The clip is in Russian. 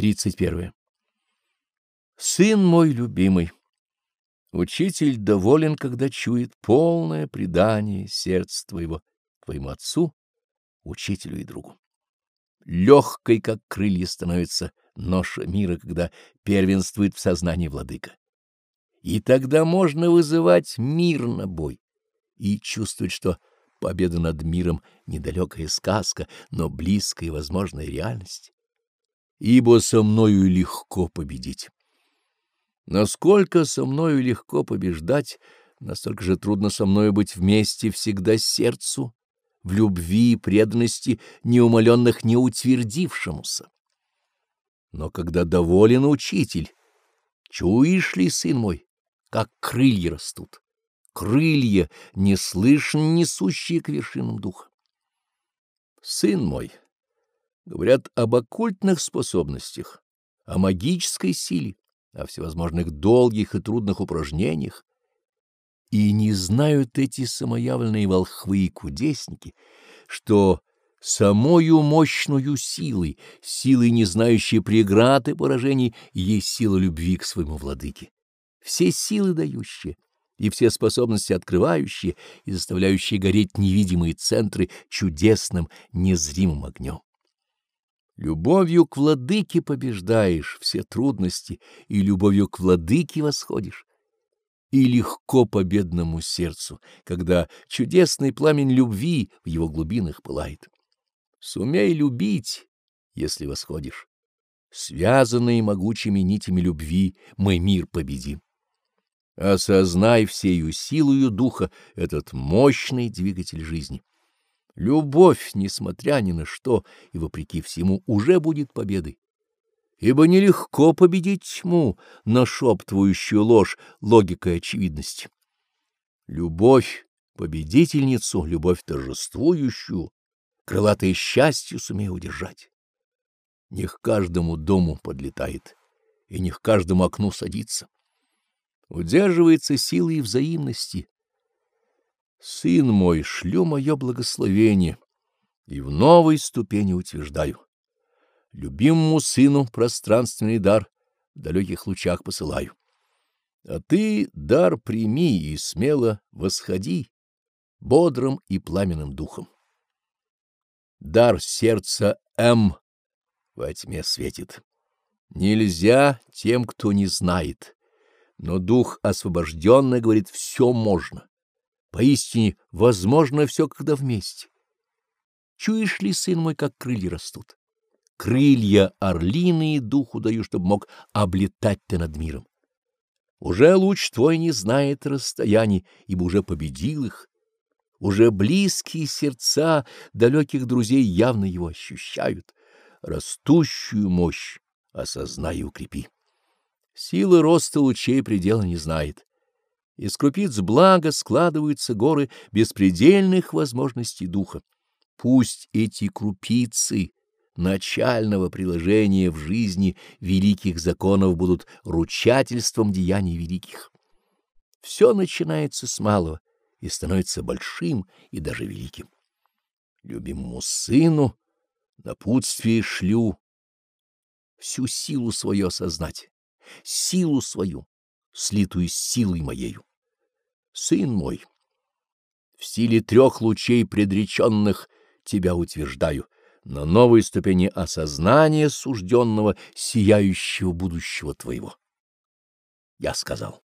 31. Сын мой любимый, учитель доволен, когда чует полное предание сердца твоего, твоему отцу, учителю и другу. Легкой, как крылья, становится ноша мира, когда первенствует в сознании владыка. И тогда можно вызывать мир на бой и чувствовать, что победа над миром — недалекая сказка, но близкая и возможная реальность. Ибо со мною легко победить. Насколько со мною легко побеждать, настолько же трудно со мною быть вместе всегда сердцу, в любви и преданности неумоленных не утвердившемуся. Но когда доволен учитель, чуешь ли, сын мой, как крылья растут, крылья, неслышно несущие к вершинам духа. Сын мой, говорят об оккультных способностях, о магической силе, о всевозможных долгих и трудных упражнениях, и не знают эти самоявленные волхвы и кудесники, что самою мощную силой, силой, не знающей преград и поражений, есть сила любви к своему владыке все силы дающие и все способности открывающие и заставляющие гореть невидимые центры чудесным незримым огнем. Любовью к владыке побеждаешь все трудности, и любовью к владыке восходишь. И легко победному сердцу, когда чудесный пламень любви в его глубинах пылает. Сумей любить, если восходишь. Связанные могучими нитями любви мы мир победим. Осознай всею силою духа этот мощный двигатель жизни. Любовь, несмотря ни на что и вопреки всему, уже будет победой. Ибо нелегко победить тьму, нашептывающую ложь логикой очевидности. Любовь победительницу, любовь торжествующую, крылатое счастье сумею удержать. Не к каждому дому подлетает, и не к каждому окну садится удерживается силой взаимности. Сын мой, шлю мое благословение и в новой ступени утверждаю. Любимому сыну пространственный дар в далеких лучах посылаю. А ты дар прими и смело восходи бодрым и пламенным духом. Дар сердца М во тьме светит. Нельзя тем, кто не знает но дух освобожденный говорит, все можно. Поистине, возможно все, когда вместе. Чуешь ли, сын мой, как крылья растут? Крылья орлиные духу даю, чтобы мог облетать ты над миром. Уже луч твой не знает расстояний, ибо уже победил их. Уже близкие сердца далеких друзей явно его ощущают. Растущую мощь осознай и укрепи. Сила роста лучей предела не знает. Из крупиц блага складываются горы беспредельных возможностей духа. Пусть эти крупицы начального приложения в жизни великих законов будут ручательством деяний великих. Все начинается с малого и становится большим и даже великим. Любимому сыну напутствие шлю всю силу свою осознать силу свою, слитую с силой моею. Сын мой, в силе трех лучей предреченных тебя утверждаю, на новой ступени осознания сужденного сияющего будущего твоего. Я сказал.